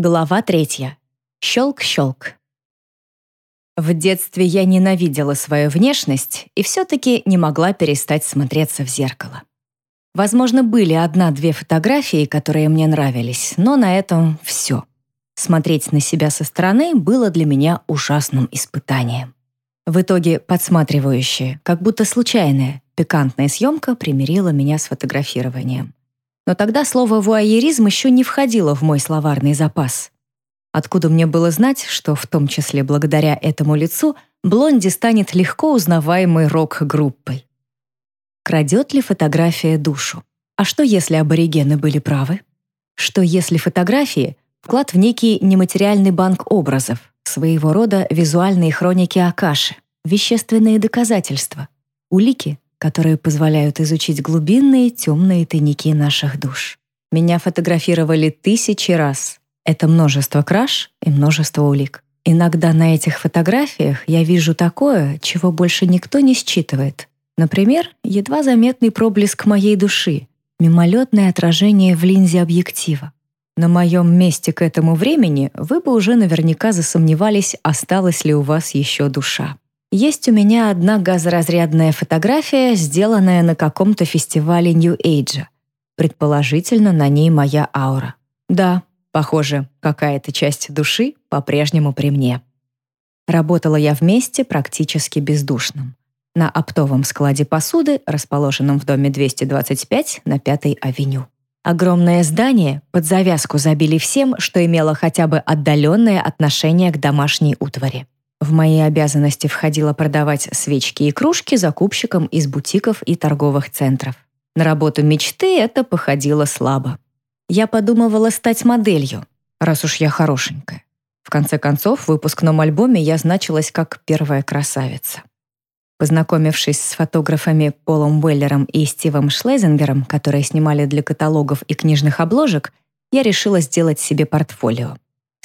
Глава третья. Щелк-щелк. В детстве я ненавидела свою внешность и все-таки не могла перестать смотреться в зеркало. Возможно, были одна-две фотографии, которые мне нравились, но на этом все. Смотреть на себя со стороны было для меня ужасным испытанием. В итоге подсматривающая, как будто случайная, пикантная съемка примирила меня с фотографированием. Но тогда слово «вуайеризм» еще не входило в мой словарный запас. Откуда мне было знать, что в том числе благодаря этому лицу Блонди станет легко узнаваемой рок-группой? Крадет ли фотография душу? А что, если аборигены были правы? Что, если фотографии — вклад в некий нематериальный банк образов, своего рода визуальные хроники Акаши, вещественные доказательства, улики, которые позволяют изучить глубинные темные тайники наших душ. Меня фотографировали тысячи раз. Это множество краж и множество улик. Иногда на этих фотографиях я вижу такое, чего больше никто не считывает. Например, едва заметный проблеск моей души, мимолетное отражение в линзе объектива. На моем месте к этому времени вы бы уже наверняка засомневались, осталась ли у вас еще душа. Есть у меня одна газоразрядная фотография, сделанная на каком-то фестивале Нью-Эйджа. Предположительно, на ней моя аура. Да, похоже, какая-то часть души по-прежнему при мне. Работала я вместе практически бездушным. На оптовом складе посуды, расположенном в доме 225 на 5-й авеню. Огромное здание под завязку забили всем, что имело хотя бы отдаленное отношение к домашней утвари. В мои обязанности входило продавать свечки и кружки закупщикам из бутиков и торговых центров. На работу мечты это походило слабо. Я подумывала стать моделью, раз уж я хорошенькая. В конце концов, в выпускном альбоме я значилась как первая красавица. Познакомившись с фотографами Полом Уэллером и Стивом Шлезингером, которые снимали для каталогов и книжных обложек, я решила сделать себе портфолио.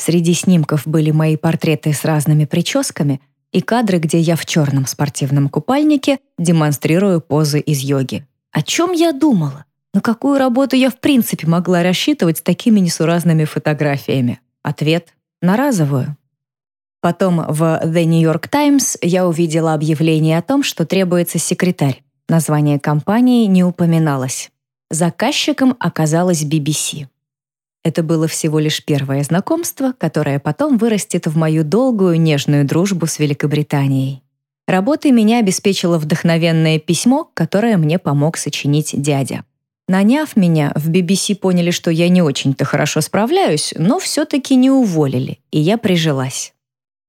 Среди снимков были мои портреты с разными прическами и кадры, где я в черном спортивном купальнике демонстрирую позы из йоги. О чем я думала? На какую работу я в принципе могла рассчитывать с такими несуразными фотографиями? Ответ — на разовую. Потом в The New York Times я увидела объявление о том, что требуется секретарь. Название компании не упоминалось. Заказчиком оказалась BBC. Это было всего лишь первое знакомство, которое потом вырастет в мою долгую нежную дружбу с Великобританией. Работой меня обеспечило вдохновенное письмо, которое мне помог сочинить дядя. Наняв меня, в BBC поняли, что я не очень-то хорошо справляюсь, но все-таки не уволили, и я прижилась.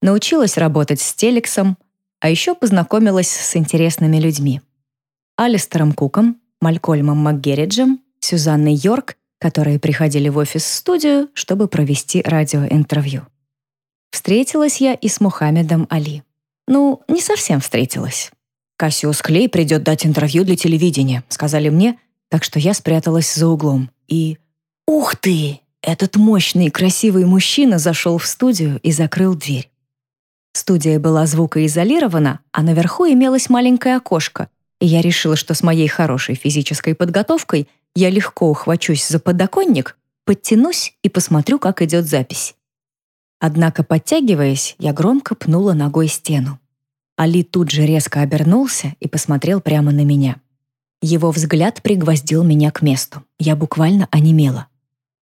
Научилась работать с телексом, а еще познакомилась с интересными людьми. Алистером Куком, Малькольмом МакГерриджем, Сюзанной Йорк которые приходили в офис-студию, чтобы провести радиоинтервью. Встретилась я и с Мухаммедом Али. Ну, не совсем встретилась. «Кассиус Клей придет дать интервью для телевидения», сказали мне, так что я спряталась за углом. И... Ух ты! Этот мощный, красивый мужчина зашел в студию и закрыл дверь. Студия была звукоизолирована, а наверху имелось маленькое окошко, и я решила, что с моей хорошей физической подготовкой я легко ухвачусь за подоконник, подтянусь и посмотрю, как идет запись. Однако, подтягиваясь, я громко пнула ногой стену. Али тут же резко обернулся и посмотрел прямо на меня. Его взгляд пригвоздил меня к месту. Я буквально онемела.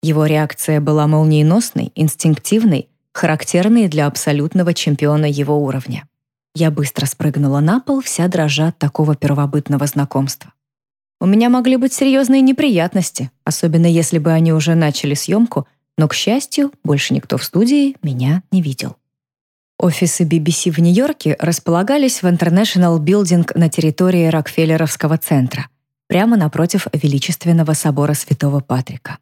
Его реакция была молниеносной, инстинктивной, характерной для абсолютного чемпиона его уровня. Я быстро спрыгнула на пол, вся дрожа от такого первобытного знакомства. У меня могли быть серьезные неприятности, особенно если бы они уже начали съемку, но, к счастью, больше никто в студии меня не видел. Офисы BBC в Нью-Йорке располагались в International Building на территории Рокфеллеровского центра, прямо напротив Величественного собора Святого Патрика.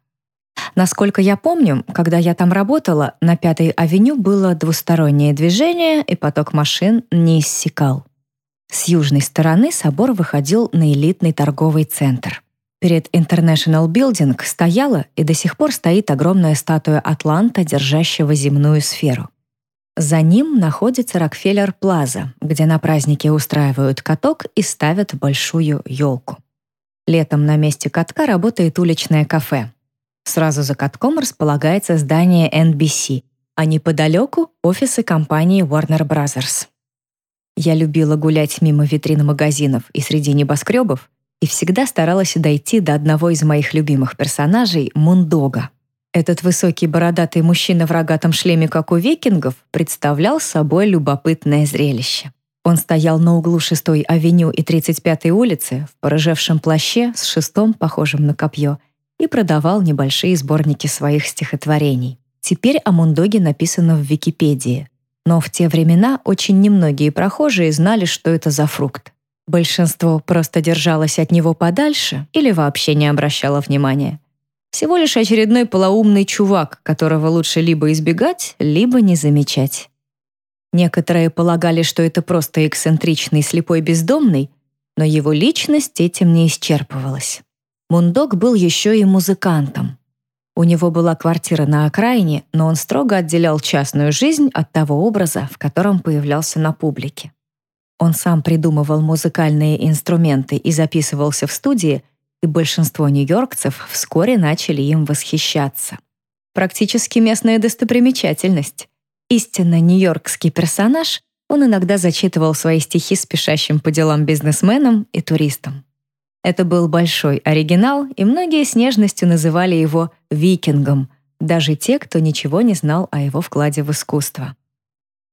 Насколько я помню, когда я там работала, на Пятой авеню было двустороннее движение, и поток машин не иссякал. С южной стороны собор выходил на элитный торговый центр. Перед International Building стояла и до сих пор стоит огромная статуя Атланта, держащего земную сферу. За ним находится Рокфеллер Плаза, где на празднике устраивают каток и ставят большую елку. Летом на месте катка работает уличное кафе. Сразу за катком располагается здание NBC, а неподалеку — офисы компании Warner Bros. Я любила гулять мимо витрин магазинов и среди небоскребов и всегда старалась дойти до одного из моих любимых персонажей — Мундога. Этот высокий бородатый мужчина в рогатом шлеме, как у викингов, представлял собой любопытное зрелище. Он стоял на углу 6-й авеню и 35-й улицы в порыжевшем плаще с шестом, похожим на копье, и продавал небольшие сборники своих стихотворений. Теперь о Мундоге написано в Википедии, но в те времена очень немногие прохожие знали, что это за фрукт. Большинство просто держалось от него подальше или вообще не обращало внимания. Всего лишь очередной полоумный чувак, которого лучше либо избегать, либо не замечать. Некоторые полагали, что это просто эксцентричный слепой бездомный, но его личность этим не исчерпывалась. Мундок был еще и музыкантом. У него была квартира на окраине, но он строго отделял частную жизнь от того образа, в котором появлялся на публике. Он сам придумывал музыкальные инструменты и записывался в студии, и большинство нью-йоркцев вскоре начали им восхищаться. Практически местная достопримечательность. Истинно нью-йоркский персонаж, он иногда зачитывал свои стихи спешащим по делам бизнесменам и туристам. Это был большой оригинал, и многие с нежностью называли его «викингом», даже те, кто ничего не знал о его вкладе в искусство.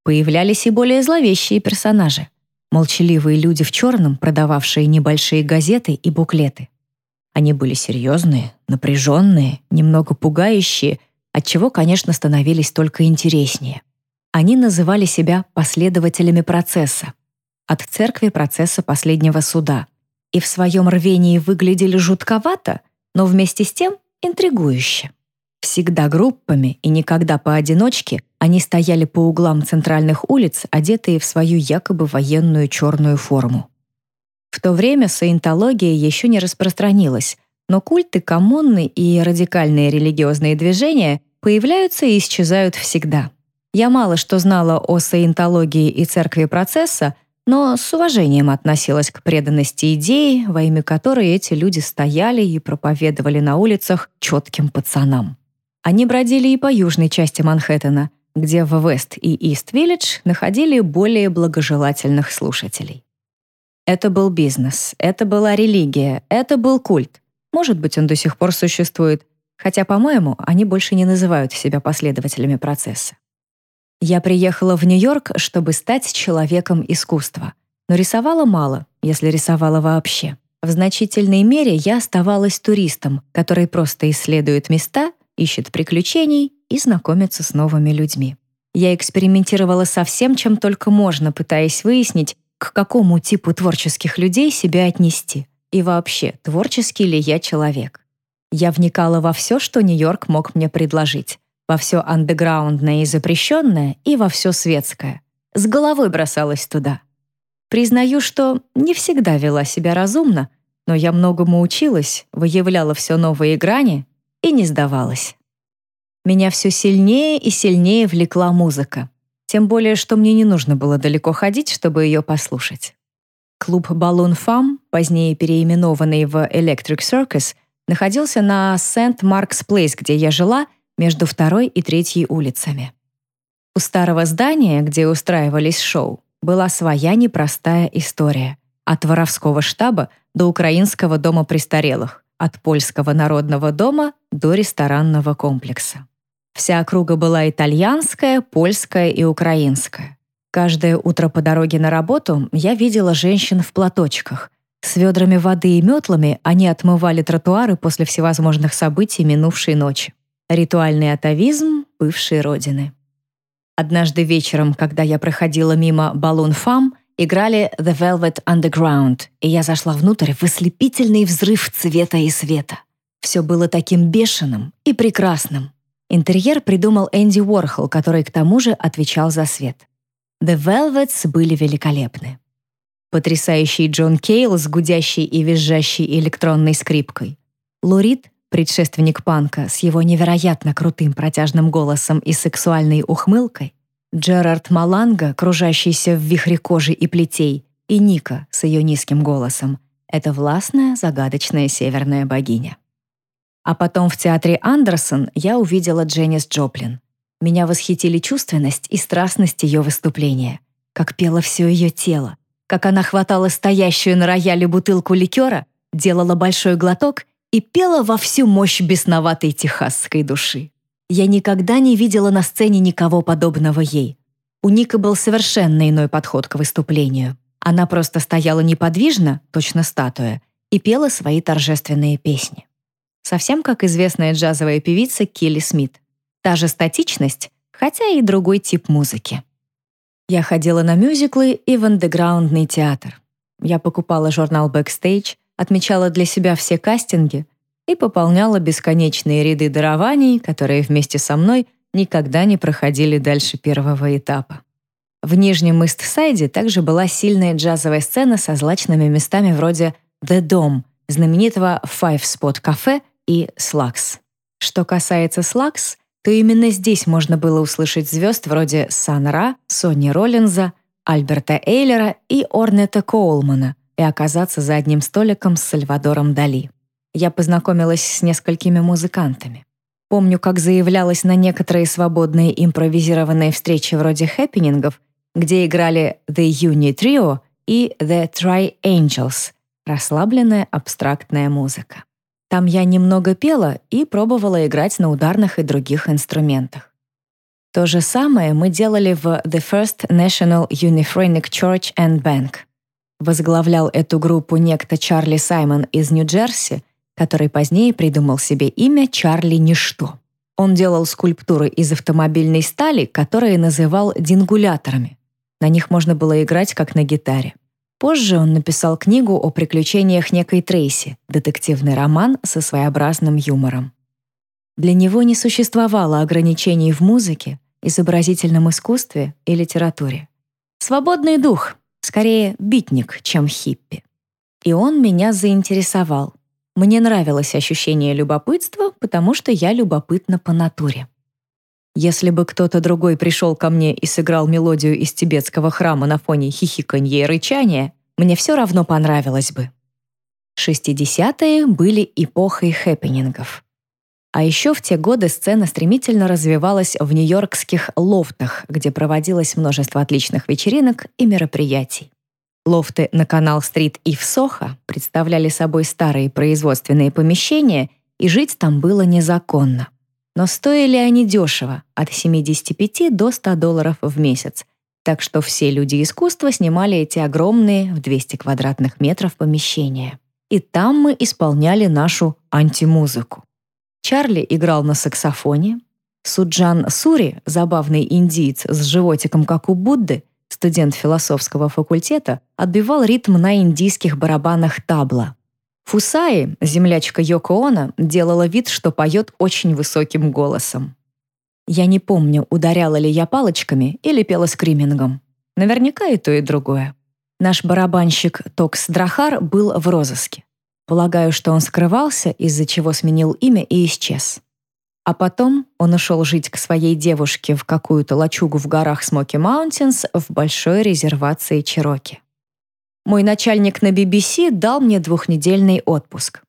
Появлялись и более зловещие персонажи. Молчаливые люди в черном, продававшие небольшие газеты и буклеты. Они были серьезные, напряженные, немного пугающие, отчего, конечно, становились только интереснее. Они называли себя последователями процесса. От церкви процесса последнего суда — и в своем рвении выглядели жутковато, но вместе с тем интригующе. Всегда группами и никогда поодиночке они стояли по углам центральных улиц, одетые в свою якобы военную черную форму. В то время саентология еще не распространилась, но культы коммуны и радикальные религиозные движения появляются и исчезают всегда. Я мало что знала о саентологии и церкви процесса, но с уважением относилась к преданности идеи, во имя которой эти люди стояли и проповедовали на улицах четким пацанам. Они бродили и по южной части Манхэттена, где в Вест и Ист-Виллидж находили более благожелательных слушателей. Это был бизнес, это была религия, это был культ. Может быть, он до сих пор существует, хотя, по-моему, они больше не называют себя последователями процесса. Я приехала в Нью-Йорк, чтобы стать человеком искусства. Но рисовала мало, если рисовала вообще. В значительной мере я оставалась туристом, который просто исследует места, ищет приключений и знакомится с новыми людьми. Я экспериментировала со всем, чем только можно, пытаясь выяснить, к какому типу творческих людей себя отнести. И вообще, творческий ли я человек. Я вникала во все, что Нью-Йорк мог мне предложить во все андеграундное и запрещенное, и во все светское. С головой бросалась туда. Признаю, что не всегда вела себя разумно, но я многому училась, выявляла все новые грани и не сдавалась. Меня все сильнее и сильнее влекла музыка. Тем более, что мне не нужно было далеко ходить, чтобы ее послушать. Клуб Balloon Fam, позднее переименованный в Electric Circus, находился на Сент-Маркс Плейс, где я жила — между второй и третьей улицами. У старого здания, где устраивались шоу, была своя непростая история. От воровского штаба до украинского дома престарелых, от польского народного дома до ресторанного комплекса. Вся округа была итальянская, польская и украинская. Каждое утро по дороге на работу я видела женщин в платочках. С ведрами воды и метлами они отмывали тротуары после всевозможных событий минувшей ночи. Ритуальный атовизм бывшей родины. Однажды вечером, когда я проходила мимо Balloon Farm, играли The Velvet Underground, и я зашла внутрь в ослепительный взрыв цвета и света. Все было таким бешеным и прекрасным. Интерьер придумал Энди Уорхол, который к тому же отвечал за свет. The Velvets были великолепны. Потрясающий Джон Кейл с гудящей и визжащей электронной скрипкой. Лурид предшественник панка с его невероятно крутым протяжным голосом и сексуальной ухмылкой, Джерард Маланга, кружащийся в вихре кожи и плетей, и Ника с ее низким голосом. Это властная, загадочная северная богиня. А потом в театре Андерсон я увидела Дженнис Джоплин. Меня восхитили чувственность и страстность ее выступления. Как пело все ее тело. Как она хватала стоящую на рояле бутылку ликера, делала большой глоток и пела во всю мощь бесноватой техасской души. Я никогда не видела на сцене никого подобного ей. У Ника был совершенно иной подход к выступлению. Она просто стояла неподвижно, точно статуя, и пела свои торжественные песни. Совсем как известная джазовая певица Келли Смит. Та же статичность, хотя и другой тип музыки. Я ходила на мюзиклы и в андеграундный театр. Я покупала журнал «Бэкстейдж», отмечала для себя все кастинги и пополняла бесконечные ряды дарований, которые вместе со мной никогда не проходили дальше первого этапа. В Нижнем Ист-Сайде также была сильная джазовая сцена со злачными местами вроде «The Dome», знаменитого Five Spot кафе и Slugs. Что касается Slugs, то именно здесь можно было услышать звезд вроде Сан Ра, Сони Роллинза, Альберта Эйлера и Орнета Коулмана и оказаться за одним столиком с Сальвадором Дали. Я познакомилась с несколькими музыкантами. Помню, как заявлялась на некоторые свободные импровизированные встречи вроде хэппинингов, где играли The Uni Trio и The Tri Angels, расслабленная абстрактная музыка. Там я немного пела и пробовала играть на ударных и других инструментах. То же самое мы делали в The First National Uniphrenic Church and Bank. Возглавлял эту группу некто Чарли Саймон из Нью-Джерси, который позднее придумал себе имя Чарли Ничто. Он делал скульптуры из автомобильной стали, которые называл дингуляторами. На них можно было играть как на гитаре. Позже он написал книгу о приключениях некой Трейси, детективный роман со своеобразным юмором. Для него не существовало ограничений в музыке, изобразительном искусстве и литературе. Свободный дух, скорее битник, чем хиппи. И он меня заинтересовал. Мне нравилось ощущение любопытства, потому что я любопытна по натуре. Если бы кто-то другой пришел ко мне и сыграл мелодию из тибетского храма на фоне хихиканья и рычания, мне все равно понравилось бы. 60-е были эпохой хэппенингов. А еще в те годы сцена стремительно развивалась в нью-йоркских лофтах, где проводилось множество отличных вечеринок и мероприятий. Лофты на канал-стрит и в Сохо представляли собой старые производственные помещения, и жить там было незаконно. Но стоили они дешево, от 75 до 100 долларов в месяц, так что все люди искусства снимали эти огромные в 200 квадратных метров помещения. И там мы исполняли нашу антимузыку. Чарли играл на саксофоне, Суджан Сури, забавный индиец с животиком, как у Будды, студент философского факультета, отбивал ритм на индийских барабанах табла. Фусаи, землячка Йоко Оно, делала вид, что поет очень высоким голосом. Я не помню, ударяла ли я палочками или пела скримингом. Наверняка и то, и другое. Наш барабанщик Токс Дрохар был в розыске. Полагаю, что он скрывался, из-за чего сменил имя и исчез. А потом он ушел жить к своей девушке в какую-то лачугу в горах Смоки Маунтинс в большой резервации Чироки. Мой начальник на BBC дал мне двухнедельный отпуск.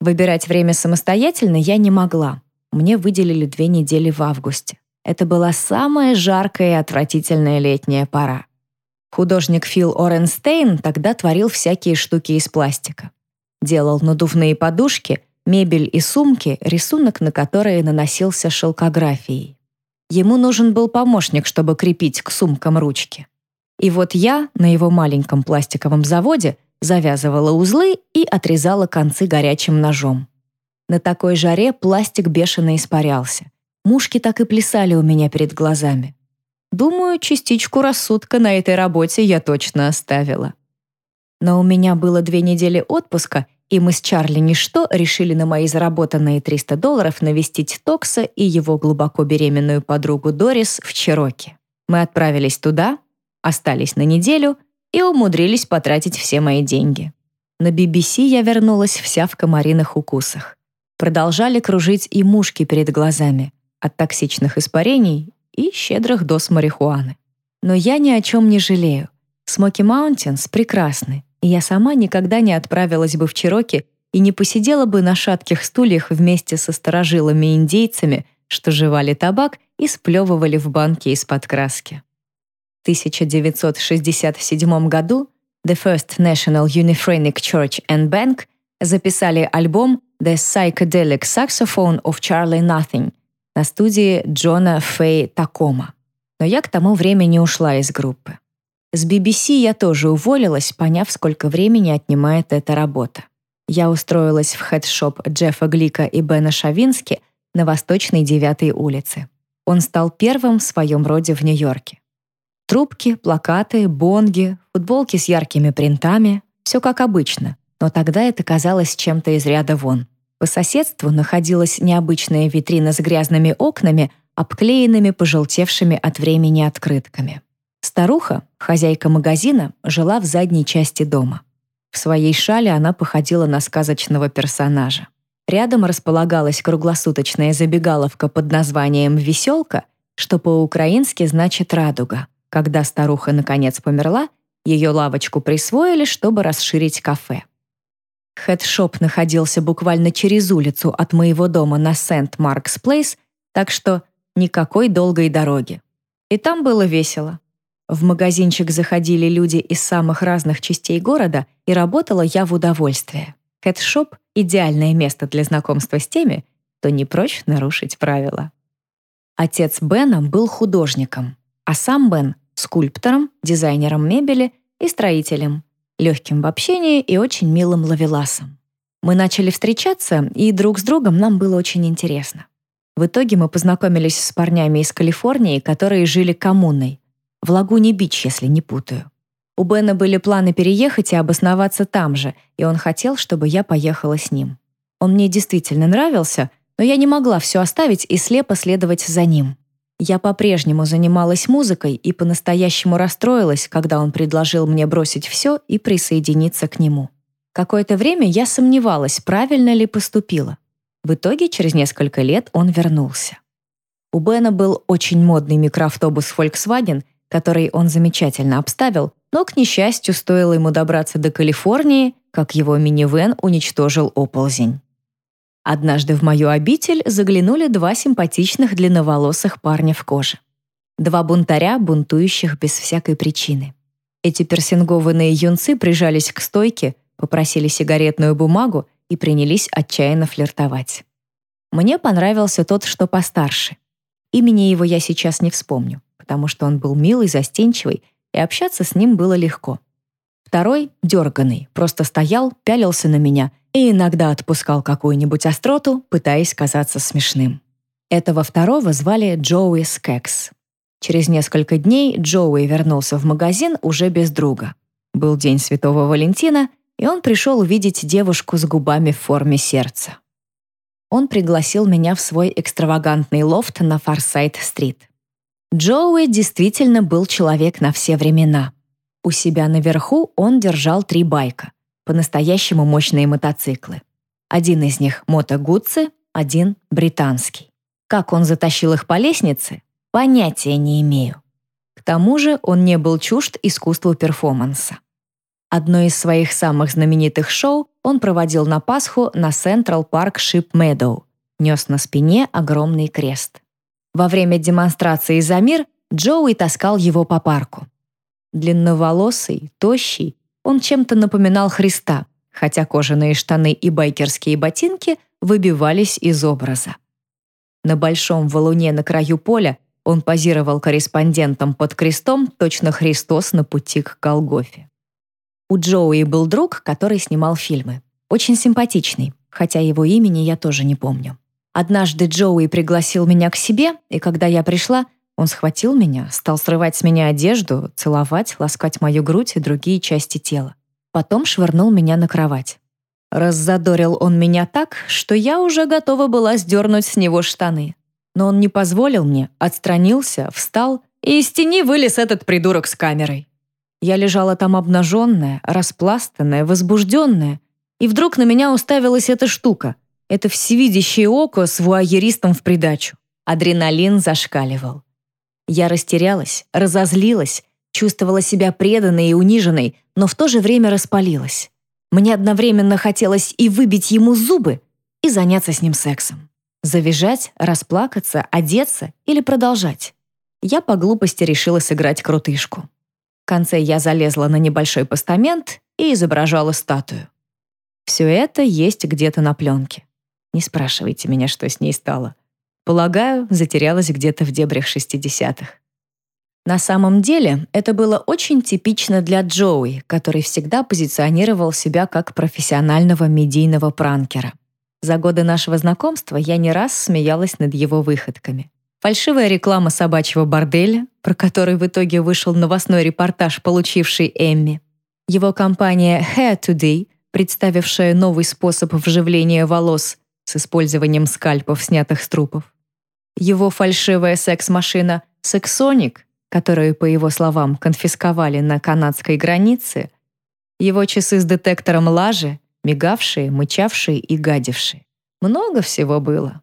Выбирать время самостоятельно я не могла. Мне выделили две недели в августе. Это была самая жаркая и отвратительная летняя пора. Художник Фил Оренстейн тогда творил всякие штуки из пластика. Делал надувные подушки — мебель и сумки, рисунок на которые наносился шелкографией. Ему нужен был помощник, чтобы крепить к сумкам ручки. И вот я на его маленьком пластиковом заводе завязывала узлы и отрезала концы горячим ножом. На такой жаре пластик бешено испарялся. Мушки так и плясали у меня перед глазами. Думаю, частичку рассудка на этой работе я точно оставила. Но у меня было две недели отпуска, и мы с Чарли Ничто решили на мои заработанные 300 долларов навестить Токса и его глубоко беременную подругу Дорис в Чироке. Мы отправились туда, остались на неделю и умудрились потратить все мои деньги. На BBC я вернулась вся в комариных укусах. Продолжали кружить и мушки перед глазами от токсичных испарений и щедрых доз марихуаны. Но я ни о чем не жалею. Смоки Маунтинс прекрасны, и я сама никогда не отправилась бы в Чироки, и не посидела бы на шатких стульях вместе со старожилами-индейцами, что жевали табак и сплевывали в банки из-под краски. В 1967 году The First National Uniphrenic Church and Bank записали альбом The Psychedelic Saxophone of Charlie Nothing на студии Джона Фэй Такома. Но я к тому времени ушла из группы. С BBC я тоже уволилась, поняв, сколько времени отнимает эта работа. Я устроилась в хедшоп Джеффа Глика и Бена Шавински на Восточной 9 улице. Он стал первым в своем роде в Нью-Йорке. Трубки, плакаты, бонги, футболки с яркими принтами — все как обычно, но тогда это казалось чем-то из ряда вон. По соседству находилась необычная витрина с грязными окнами, обклеенными пожелтевшими от времени открытками. Старуха, хозяйка магазина, жила в задней части дома. В своей шале она походила на сказочного персонажа. Рядом располагалась круглосуточная забегаловка под названием «Веселка», что по-украински значит «радуга». Когда старуха наконец померла, ее лавочку присвоили, чтобы расширить кафе. Хедшоп находился буквально через улицу от моего дома на Сент-Маркс Плейс, так что никакой долгой дороги. И там было весело. В магазинчик заходили люди из самых разных частей города, и работала я в удовольствие. Хедшоп — идеальное место для знакомства с теми, кто не прочь нарушить правила. Отец Бена был художником, а сам Бен — скульптором, дизайнером мебели и строителем, легким в общении и очень милым ловеласом. Мы начали встречаться, и друг с другом нам было очень интересно. В итоге мы познакомились с парнями из Калифорнии, которые жили коммуной, в Лагуне-Бич, если не путаю. У Бена были планы переехать и обосноваться там же, и он хотел, чтобы я поехала с ним. Он мне действительно нравился, но я не могла все оставить и слепо следовать за ним. Я по-прежнему занималась музыкой и по-настоящему расстроилась, когда он предложил мне бросить все и присоединиться к нему. Какое-то время я сомневалась, правильно ли поступила. В итоге через несколько лет он вернулся. У Бена был очень модный микроавтобус Volkswagen, который он замечательно обставил, но, к несчастью, стоило ему добраться до Калифорнии, как его минивэн уничтожил оползень. Однажды в мою обитель заглянули два симпатичных длинноволосых парня в коже. Два бунтаря, бунтующих без всякой причины. Эти персингованные юнцы прижались к стойке, попросили сигаретную бумагу и принялись отчаянно флиртовать. Мне понравился тот, что постарше. Имени его я сейчас не вспомню потому что он был милый, застенчивый, и общаться с ним было легко. Второй, дерганый, просто стоял, пялился на меня и иногда отпускал какую-нибудь остроту, пытаясь казаться смешным. Этого второго звали Джоуи Скекс. Через несколько дней Джоуи вернулся в магазин уже без друга. Был день Святого Валентина, и он пришел увидеть девушку с губами в форме сердца. Он пригласил меня в свой экстравагантный лофт на Фарсайт-стрит. Джоуи действительно был человек на все времена. У себя наверху он держал три байка, по-настоящему мощные мотоциклы. Один из них — Мото один — британский. Как он затащил их по лестнице, понятия не имею. К тому же он не был чужд искусству перформанса. Одно из своих самых знаменитых шоу он проводил на Пасху на Central Park Ship Meadow, нес на спине огромный крест. Во время демонстрации за мир Джоуи таскал его по парку. Длинноволосый, тощий, он чем-то напоминал Христа, хотя кожаные штаны и байкерские ботинки выбивались из образа. На большом валуне на краю поля он позировал корреспондентом под крестом, точно Христос на пути к Голгофе. У Джоуи был друг, который снимал фильмы. Очень симпатичный, хотя его имени я тоже не помню. Однажды Джоуи пригласил меня к себе, и когда я пришла, он схватил меня, стал срывать с меня одежду, целовать, ласкать мою грудь и другие части тела. Потом швырнул меня на кровать. Раззадорил он меня так, что я уже готова была сдернуть с него штаны. Но он не позволил мне, отстранился, встал, и из тени вылез этот придурок с камерой. Я лежала там обнаженная, распластанная, возбужденная, и вдруг на меня уставилась эта штука — это всевидящее око с вуайеристом в придачу. Адреналин зашкаливал. Я растерялась, разозлилась, чувствовала себя преданной и униженной, но в то же время распалилась. Мне одновременно хотелось и выбить ему зубы, и заняться с ним сексом. Завизжать, расплакаться, одеться или продолжать. Я по глупости решила сыграть крутышку. В конце я залезла на небольшой постамент и изображала статую. Все это есть где-то на пленке. Не спрашивайте меня, что с ней стало. Полагаю, затерялась где-то в дебрях 60-х. На самом деле, это было очень типично для Джоуи, который всегда позиционировал себя как профессионального медийного пранкера. За годы нашего знакомства я не раз смеялась над его выходками. Фальшивая реклама собачьего борделя, про который в итоге вышел новостной репортаж, получивший Эмми. Его компания Hair Today, представившая новый способ вживления волос с использованием скальпов, снятых с трупов. Его фальшивая секс-машина Sexonic, которую, по его словам, конфисковали на канадской границе, его часы с детектором лажи, мигавшие, мычавшие и гадившие. Много всего было.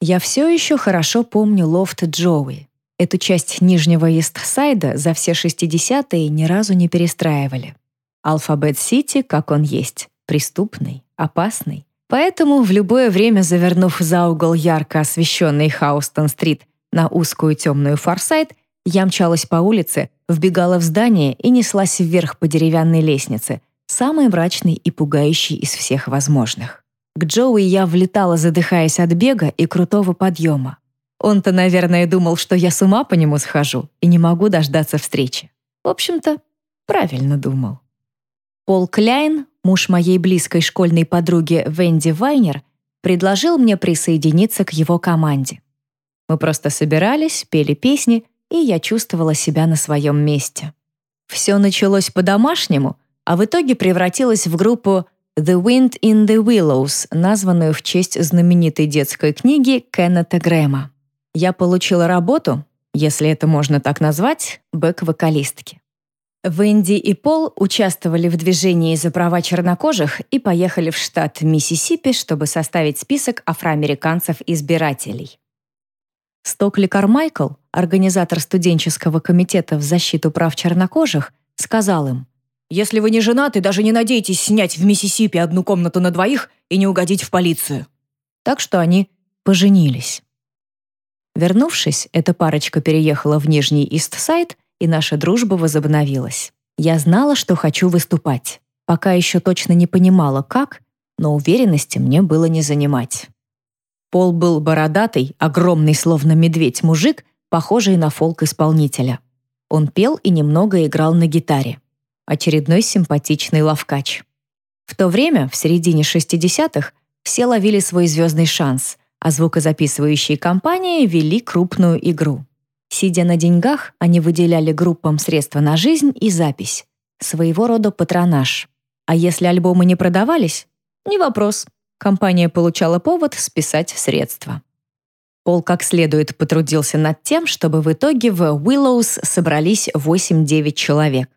Я все еще хорошо помню лофт Джоуи. Эту часть Нижнего Истсайда за все 60-е ни разу не перестраивали. Алфабет-Сити, как он есть, преступный, опасный. Поэтому в любое время, завернув за угол ярко освещенный Хаустон-стрит на узкую темную Форсайт, я мчалась по улице, вбегала в здание и неслась вверх по деревянной лестнице, самой мрачной и пугающей из всех возможных. К Джоуи я влетала, задыхаясь от бега и крутого подъема. Он-то, наверное, думал, что я с ума по нему схожу и не могу дождаться встречи. В общем-то, правильно думал. Пол Кляйн, муж моей близкой школьной подруги Венди Вайнер, предложил мне присоединиться к его команде. Мы просто собирались, пели песни, и я чувствовала себя на своем месте. Все началось по-домашнему, а в итоге превратилось в группу «The Wind in the Willows», названную в честь знаменитой детской книги Кеннета Грэма. Я получила работу, если это можно так назвать, бэк-вокалистки. Венди и Пол участвовали в движении за права чернокожих и поехали в штат Миссисипи, чтобы составить список афроамериканцев-избирателей. Стокли Кармайкл, организатор студенческого комитета в защиту прав чернокожих, сказал им, если вы не женаты, даже не надейтесь снять в Миссисипи одну комнату на двоих и не угодить в полицию. Так что они поженились. Вернувшись, эта парочка переехала в Нижний Истсайд, и наша дружба возобновилась. Я знала, что хочу выступать. Пока еще точно не понимала, как, но уверенности мне было не занимать. Пол был бородатый, огромный, словно медведь, мужик, похожий на фолк-исполнителя. Он пел и немного играл на гитаре очередной симпатичный лавкач. В то время, в середине 60-х, все ловили свой звездный шанс, а звукозаписывающие компании вели крупную игру. Сидя на деньгах, они выделяли группам средства на жизнь и запись. Своего рода патронаж. А если альбомы не продавались? Не вопрос. Компания получала повод списать средства. Пол как следует потрудился над тем, чтобы в итоге в Willows собрались 8-9 человек.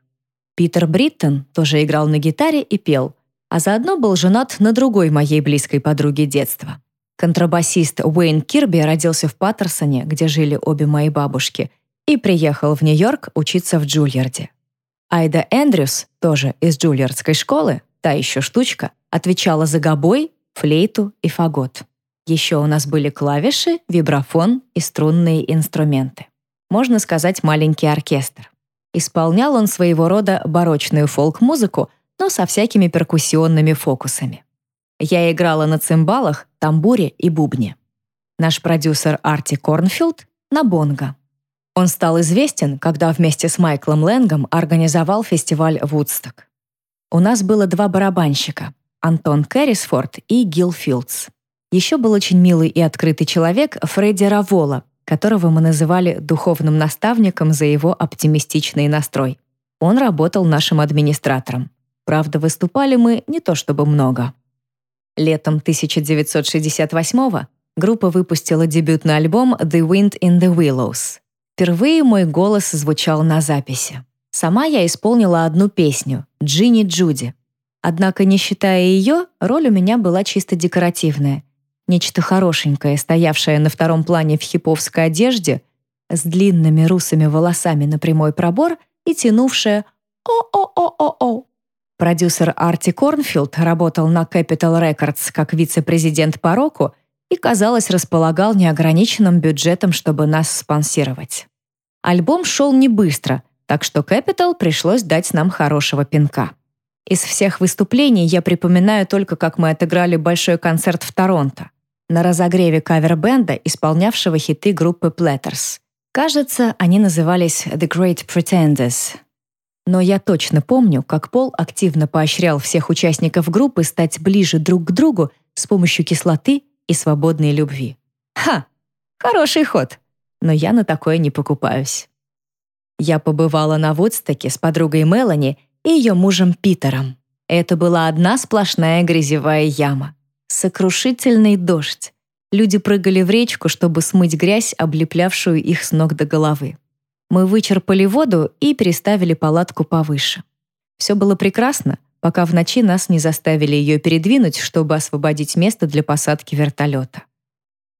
Питер Бриттон тоже играл на гитаре и пел, а заодно был женат на другой моей близкой подруге детства. Контрабасист Уэйн Кирби родился в Паттерсоне, где жили обе мои бабушки, и приехал в Нью-Йорк учиться в Джульярде. Айда Эндрюс, тоже из джульярдской школы, та еще штучка, отвечала за гобой, флейту и фагот. Еще у нас были клавиши, вибрафон и струнные инструменты. Можно сказать, маленький оркестр. Исполнял он своего рода барочную фолк-музыку, но со всякими перкуссионными фокусами. Я играла на цимбалах, тамбуре и бубне. Наш продюсер Арти Корнфилд — на бонго. Он стал известен, когда вместе с Майклом Лэнгом организовал фестиваль «Вудсток». У нас было два барабанщика — Антон Кэррисфорд и Гил Филдс. Еще был очень милый и открытый человек Фредди Равола, которого мы называли духовным наставником за его оптимистичный настрой. Он работал нашим администратором. Правда, выступали мы не то чтобы много. Летом 1968 группа выпустила дебютный альбом «The Wind in the Willows». Впервые мой голос звучал на записи. Сама я исполнила одну песню «Джинни Джуди». Однако, не считая ее, роль у меня была чисто декоративная. Нечто хорошенькое, стоявшее на втором плане в хиповской одежде, с длинными русыми волосами на прямой пробор и тянувшее «о-о-о-о-о». Продюсер Арти Корнфилд работал на Capital Records как вице-президент по року и, казалось, располагал неограниченным бюджетом, чтобы нас спонсировать. Альбом шел не быстро, так что Capital пришлось дать нам хорошего пинка. Из всех выступлений я припоминаю только, как мы отыграли большой концерт в Торонто на разогреве кавер-бенда, исполнявшего хиты группы Platters. Кажется, они назывались The Great Pretenders. Но я точно помню, как Пол активно поощрял всех участников группы стать ближе друг к другу с помощью кислоты и свободной любви. Ха! Хороший ход! Но я на такое не покупаюсь. Я побывала на Вудстоке с подругой Мелани и ее мужем Питером. Это была одна сплошная грязевая яма. Сокрушительный дождь. Люди прыгали в речку, чтобы смыть грязь, облеплявшую их с ног до головы. Мы вычерпали воду и переставили палатку повыше. Все было прекрасно, пока в ночи нас не заставили ее передвинуть, чтобы освободить место для посадки вертолета.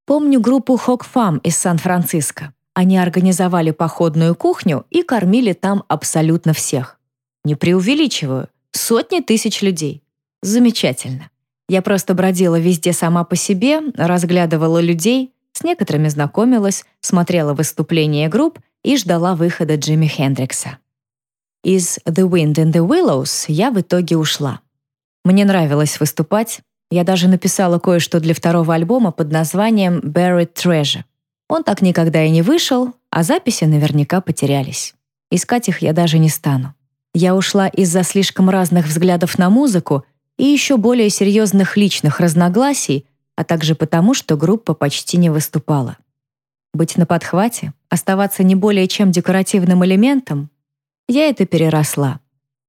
Помню группу Хокфам из Сан-Франциско. Они организовали походную кухню и кормили там абсолютно всех. Не преувеличиваю, сотни тысяч людей. Замечательно. Я просто бродила везде сама по себе, разглядывала людей, с некоторыми знакомилась, смотрела выступления групп и ждала выхода Джимми Хендрикса. Из «The Wind in the Willows» я в итоге ушла. Мне нравилось выступать, я даже написала кое-что для второго альбома под названием «Buried Treasure». Он так никогда и не вышел, а записи наверняка потерялись. Искать их я даже не стану. Я ушла из-за слишком разных взглядов на музыку и еще более серьезных личных разногласий, а также потому, что группа почти не выступала. Быть на подхвате, оставаться не более чем декоративным элементом — я это переросла.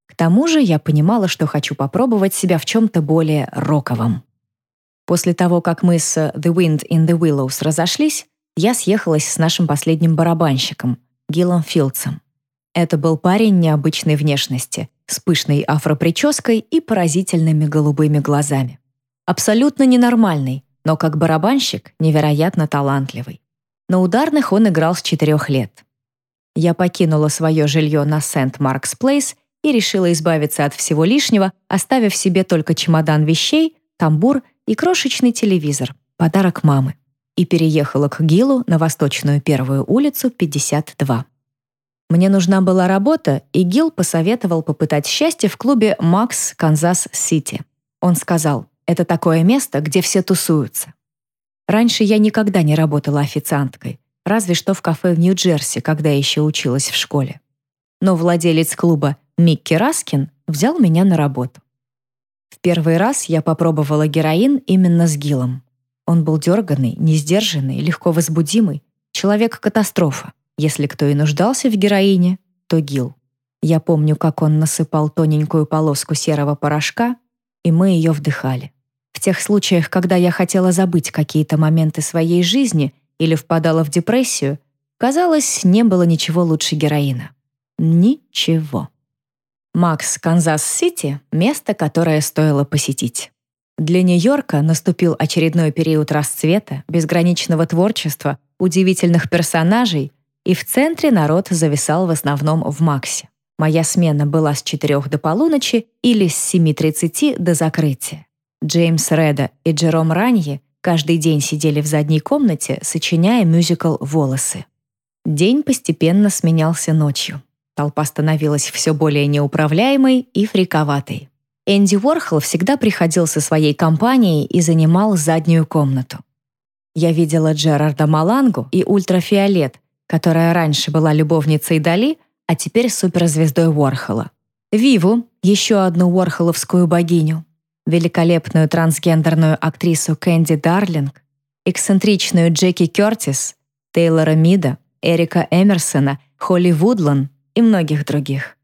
К тому же я понимала, что хочу попробовать себя в чем-то более роковом. После того, как мы с The Wind in the Willows разошлись, я съехалась с нашим последним барабанщиком, Гиллом Филдсом. Это был парень необычной внешности, с пышной афропрической и поразительными голубыми глазами. Абсолютно ненормальный, но как барабанщик невероятно талантливый. На ударных он играл с четырех лет. Я покинула свое жилье на Сент-Маркс Плейс и решила избавиться от всего лишнего, оставив себе только чемодан вещей, тамбур и крошечный телевизор, подарок мамы, и переехала к Гилу на Восточную первую улицу, 52. Мне нужна была работа, и Гил посоветовал попытать счастье в клубе «Макс Канзас-Сити». Он сказал, это такое место, где все тусуются. Раньше я никогда не работала официанткой, разве что в кафе в Нью-Джерси, когда еще училась в школе. Но владелец клуба Микки Раскин взял меня на работу. В первый раз я попробовала героин именно с Гилом. Он был дерганный, несдержанный, легко возбудимый, человек-катастрофа. Если кто и нуждался в героине, то Гил. Я помню, как он насыпал тоненькую полоску серого порошка, и мы ее вдыхали. Тех случаях, когда я хотела забыть какие-то моменты своей жизни или впадала в депрессию, казалось, не было ничего лучше героина. Ничего. Макс, Канзас-Сити — место, которое стоило посетить. Для Нью-Йорка наступил очередной период расцвета, безграничного творчества, удивительных персонажей и в центре народ зависал в основном в Максе. Моя смена была с 4 до полуночи или с 7.30 до закрытия. Джеймс Реда и Джером Ранье каждый день сидели в задней комнате, сочиняя мюзикл «Волосы». День постепенно сменялся ночью. Толпа становилась все более неуправляемой и фриковатой. Энди Уорхол всегда приходил со своей компанией и занимал заднюю комнату. Я видела Джерарда Малангу и Ультрафиолет, которая раньше была любовницей Дали, а теперь суперзвездой Уорхола. Виву, еще одну уорхоловскую богиню, великолепную трансгендерную актрису Кэнди Дарлинг, эксцентричную Джеки Кертис, Тейлора Мида, Эрика Эмерсона, Холли Вудлан и многих других.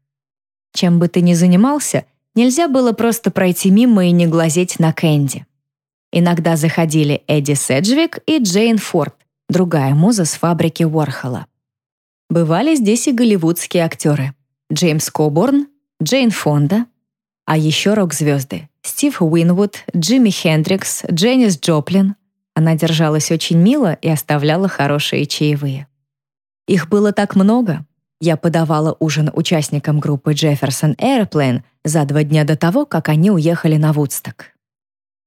Чем бы ты ни занимался, нельзя было просто пройти мимо и не глазеть на Кэнди. Иногда заходили Эдди Седжвик и Джейн Форд, другая муза с фабрики Уорхола. Бывали здесь и голливудские актеры. Джеймс Коборн, Джейн Фонда, а еще рок-звезды Стив Уинвуд, Джимми Хендрикс, Дженнис Джоплин. Она держалась очень мило и оставляла хорошие чаевые. Их было так много. Я подавала ужин участникам группы Jefferson Airplane за два дня до того, как они уехали на Вудсток.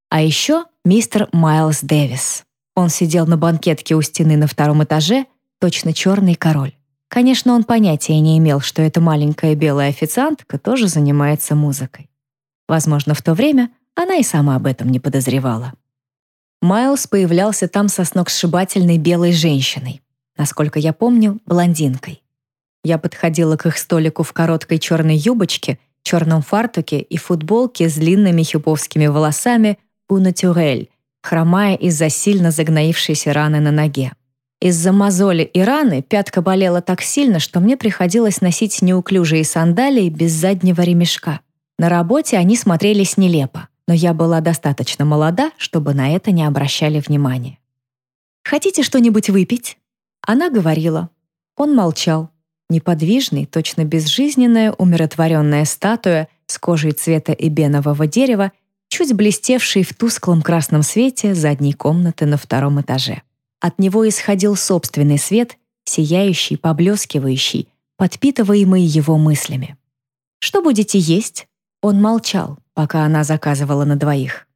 А еще мистер Майлз Дэвис. Он сидел на банкетке у стены на втором этаже, точно черный король. Конечно, он понятия не имел, что эта маленькая белая официантка тоже занимается музыкой. Возможно, в то время она и сама об этом не подозревала. Майлз появлялся там со сногсшибательной белой женщиной, насколько я помню, блондинкой. Я подходила к их столику в короткой черной юбочке, черном фартуке и футболке с длинными хиповскими волосами у натюрель, хромая из-за сильно загноившейся раны на ноге. Из-за мозоли и раны пятка болела так сильно, что мне приходилось носить неуклюжие сандалии без заднего ремешка. На работе они смотрелись нелепо, но я была достаточно молода, чтобы на это не обращали внимания. «Хотите что-нибудь выпить?» Она говорила. Он молчал. Неподвижный, точно безжизненная, умиротворенная статуя с кожей цвета эбенового дерева, чуть блестевший в тусклом красном свете задней комнаты на втором этаже. От него исходил собственный свет, сияющий, поблескивающий, подпитываемый его мыслями. «Что будете есть?» Он молчал, пока она заказывала на двоих.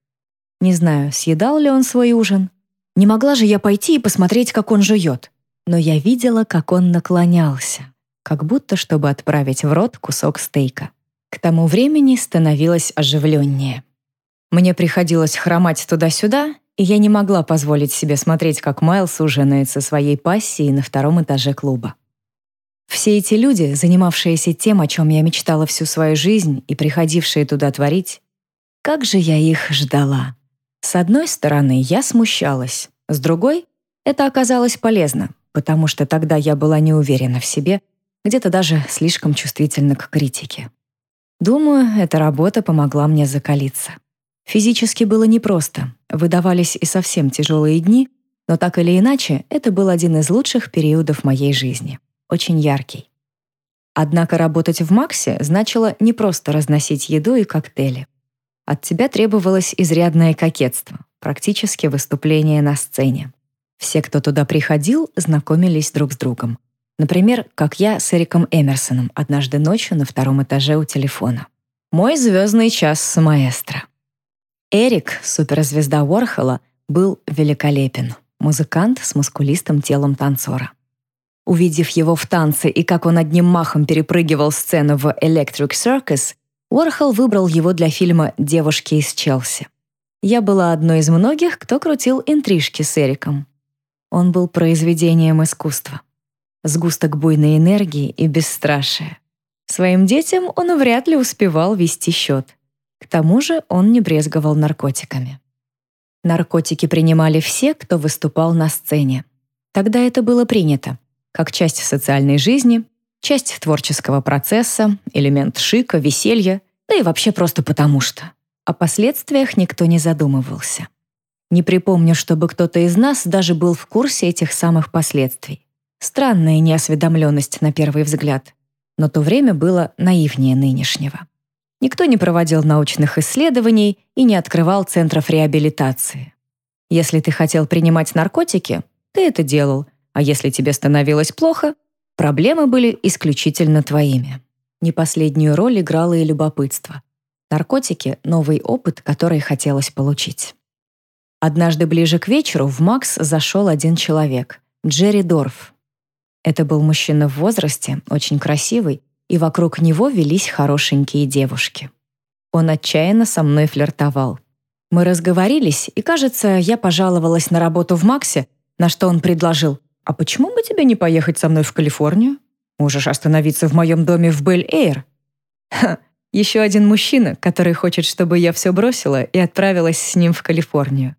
Не знаю, съедал ли он свой ужин. Не могла же я пойти и посмотреть, как он жует. Но я видела, как он наклонялся как будто чтобы отправить в рот кусок стейка. К тому времени становилось оживленнее. Мне приходилось хромать туда-сюда, и я не могла позволить себе смотреть, как Майлз ужинает со своей пассией на втором этаже клуба. Все эти люди, занимавшиеся тем, о чем я мечтала всю свою жизнь и приходившие туда творить, как же я их ждала. С одной стороны, я смущалась, с другой — это оказалось полезно, потому что тогда я была не уверена в себе — где-то даже слишком чувствительна к критике. Думаю, эта работа помогла мне закалиться. Физически было непросто, выдавались и совсем тяжелые дни, но так или иначе, это был один из лучших периодов моей жизни. Очень яркий. Однако работать в Максе значило не просто разносить еду и коктейли. От тебя требовалось изрядное кокетство, практически выступление на сцене. Все, кто туда приходил, знакомились друг с другом. Например, как я с Эриком Эмерсоном однажды ночью на втором этаже у телефона. Мой звездный час с маэстро. Эрик, суперзвезда Уорхола, был великолепен. Музыкант с мускулистым телом танцора. Увидев его в танце и как он одним махом перепрыгивал сцену в Electric Circus, Уорхол выбрал его для фильма «Девушки из Челси». Я была одной из многих, кто крутил интрижки с Эриком. Он был произведением искусства сгусток буйной энергии и бесстрашия. Своим детям он вряд ли успевал вести счет. К тому же он не брезговал наркотиками. Наркотики принимали все, кто выступал на сцене. Тогда это было принято, как часть социальной жизни, часть творческого процесса, элемент шика, веселья, да и вообще просто потому что. О последствиях никто не задумывался. Не припомню, чтобы кто-то из нас даже был в курсе этих самых последствий. Странная неосведомленность на первый взгляд, но то время было наивнее нынешнего. Никто не проводил научных исследований и не открывал центров реабилитации. Если ты хотел принимать наркотики, ты это делал, а если тебе становилось плохо, проблемы были исключительно твоими. Не последнюю роль играло и любопытство. Наркотики — новый опыт, который хотелось получить. Однажды ближе к вечеру в Макс зашел один человек — Джерри Дорф, это был мужчина в возрасте, очень красивый, и вокруг него велись хорошенькие девушки. Он отчаянно со мной флиртовал. Мы разговорились, и, кажется, я пожаловалась на работу в Максе, на что он предложил, «А почему бы тебе не поехать со мной в Калифорнию? Можешь остановиться в моем доме в Бель-Эйр». Ха, еще один мужчина, который хочет, чтобы я все бросила и отправилась с ним в Калифорнию.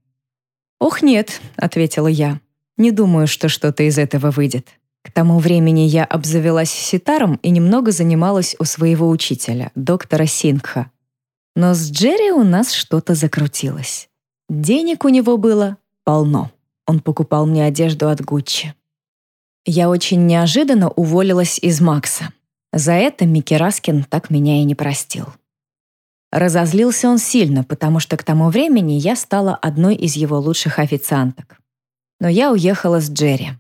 «Ох, нет», — ответила я. «Не думаю, что что-то из этого выйдет». К тому времени я обзавелась ситаром и немного занималась у своего учителя, доктора Сингха. Но с Джерри у нас что-то закрутилось. Денег у него было полно. Он покупал мне одежду от Гуччи. Я очень неожиданно уволилась из Макса. За это Микки Раскин так меня и не простил. Разозлился он сильно, потому что к тому времени я стала одной из его лучших официанток. Но я уехала с Джерри.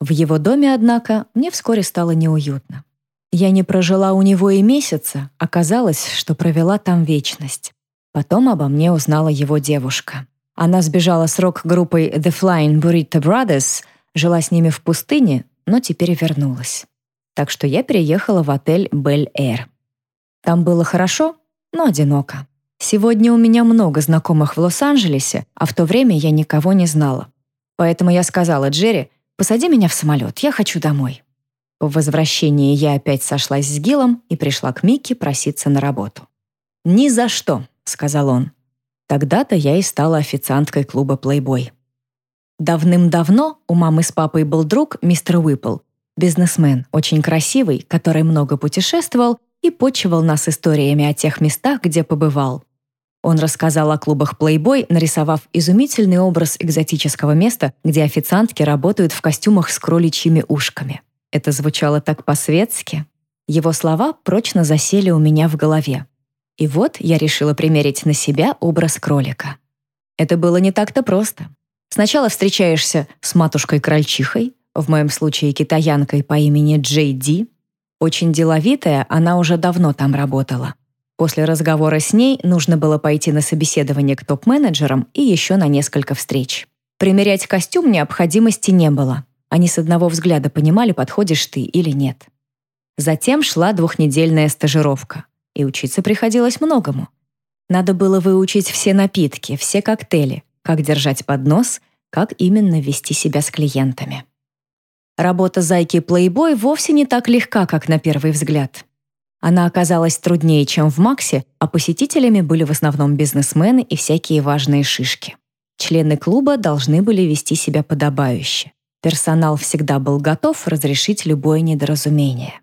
В его доме, однако, мне вскоре стало неуютно. Я не прожила у него и месяца, оказалось, что провела там вечность. Потом обо мне узнала его девушка. Она сбежала с рок-группой The Flying Burrito Brothers, жила с ними в пустыне, но теперь вернулась. Так что я переехала в отель Bel Air. Там было хорошо, но одиноко. Сегодня у меня много знакомых в Лос-Анджелесе, а в то время я никого не знала. Поэтому я сказала Джерри, посади меня в самолет, я хочу домой. По возвращении я опять сошлась с Гилом и пришла к Микки проситься на работу. «Ни за что», — сказал он. Тогда-то я и стала официанткой клуба «Плейбой». Давным-давно у мамы с папой был друг, мистер Уиппл, бизнесмен, очень красивый, который много путешествовал и почивал нас историями о тех местах, где побывал. Он рассказал о клубах Playboy, нарисовав изумительный образ экзотического места, где официантки работают в костюмах с кроличьими ушками. Это звучало так по-светски. Его слова прочно засели у меня в голове. И вот я решила примерить на себя образ кролика. Это было не так-то просто. Сначала встречаешься с матушкой-крольчихой, в моем случае китаянкой по имени Джей Ди. Очень деловитая, она уже давно там работала. После разговора с ней нужно было пойти на собеседование к топ-менеджерам и еще на несколько встреч. Примерять костюм необходимости не было. Они с одного взгляда понимали, подходишь ты или нет. Затем шла двухнедельная стажировка, и учиться приходилось многому. Надо было выучить все напитки, все коктейли, как держать поднос, как именно вести себя с клиентами. Работа зайки Playboy вовсе не так легка, как на первый взгляд. Она оказалась труднее, чем в Максе, а посетителями были в основном бизнесмены и всякие важные шишки. Члены клуба должны были вести себя подобающе. Персонал всегда был готов разрешить любое недоразумение.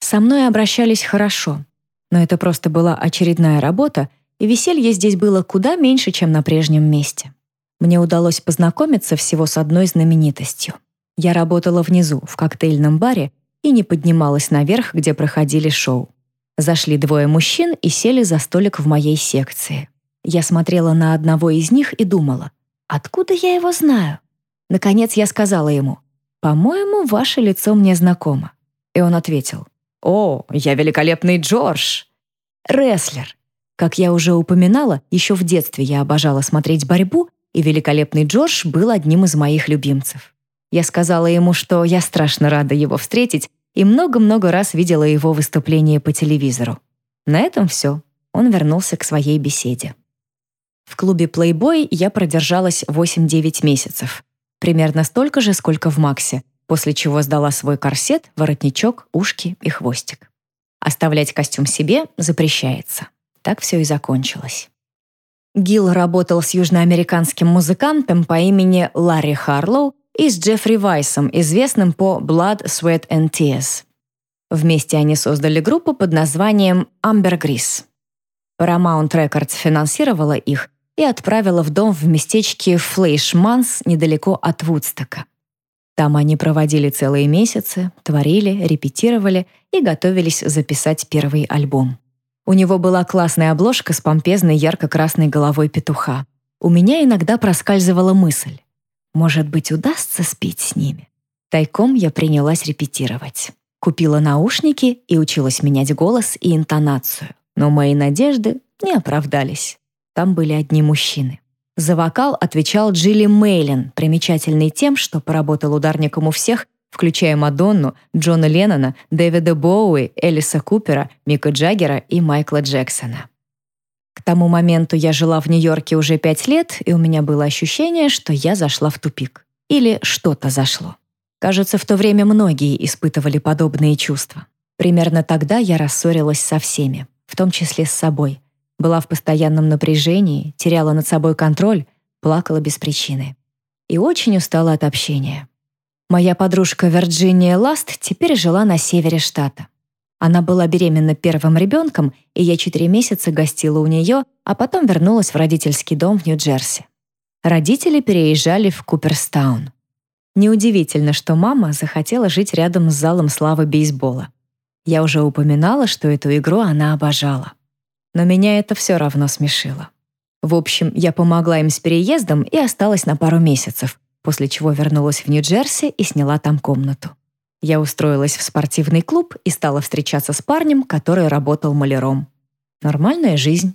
Со мной обращались хорошо, но это просто была очередная работа, и веселье здесь было куда меньше, чем на прежнем месте. Мне удалось познакомиться всего с одной знаменитостью. Я работала внизу, в коктейльном баре, и не поднималась наверх, где проходили шоу. Зашли двое мужчин и сели за столик в моей секции. Я смотрела на одного из них и думала, откуда я его знаю? Наконец я сказала ему, «По-моему, ваше лицо мне знакомо». И он ответил, «О, я великолепный Джордж!» Рестлер. Как я уже упоминала, еще в детстве я обожала смотреть борьбу, и великолепный Джордж был одним из моих любимцев. Я сказала ему, что я страшно рада его встретить и много-много раз видела его выступление по телевизору. На этом все. Он вернулся к своей беседе. В клубе Playboy я продержалась 8-9 месяцев. Примерно столько же, сколько в Максе, после чего сдала свой корсет, воротничок, ушки и хвостик. Оставлять костюм себе запрещается. Так все и закончилось. Гил работал с южноамериканским музыкантом по имени Ларри Харлоу и с Джеффри Вайсом, известным по Blood, Sweat and Tears. Вместе они создали группу под названием Ambergris. Paramount Records финансировала их и отправила в дом в местечке Флейшманс недалеко от Вудстока. Там они проводили целые месяцы, творили, репетировали и готовились записать первый альбом. У него была классная обложка с помпезной ярко-красной головой петуха. У меня иногда проскальзывала мысль. Может быть, удастся спеть с ними? Тайком я принялась репетировать. Купила наушники и училась менять голос и интонацию. Но мои надежды не оправдались. Там были одни мужчины. За вокал отвечал Джилли Мейлин, примечательный тем, что поработал ударником у всех, включая Мадонну, Джона Леннона, Дэвида Боуи, Элиса Купера, Мика Джаггера и Майкла Джексона. К тому моменту я жила в Нью-Йорке уже пять лет, и у меня было ощущение, что я зашла в тупик. Или что-то зашло. Кажется, в то время многие испытывали подобные чувства. Примерно тогда я рассорилась со всеми, в том числе с собой. Была в постоянном напряжении, теряла над собой контроль, плакала без причины. И очень устала от общения. Моя подружка Вирджиния Ласт теперь жила на севере штата. Она была беременна первым ребенком, и я четыре месяца гостила у нее, а потом вернулась в родительский дом в Нью-Джерси. Родители переезжали в Куперстаун. Неудивительно, что мама захотела жить рядом с залом славы бейсбола. Я уже упоминала, что эту игру она обожала. Но меня это все равно смешило. В общем, я помогла им с переездом и осталась на пару месяцев, после чего вернулась в Нью-Джерси и сняла там комнату. Я устроилась в спортивный клуб и стала встречаться с парнем, который работал маляром. Нормальная жизнь.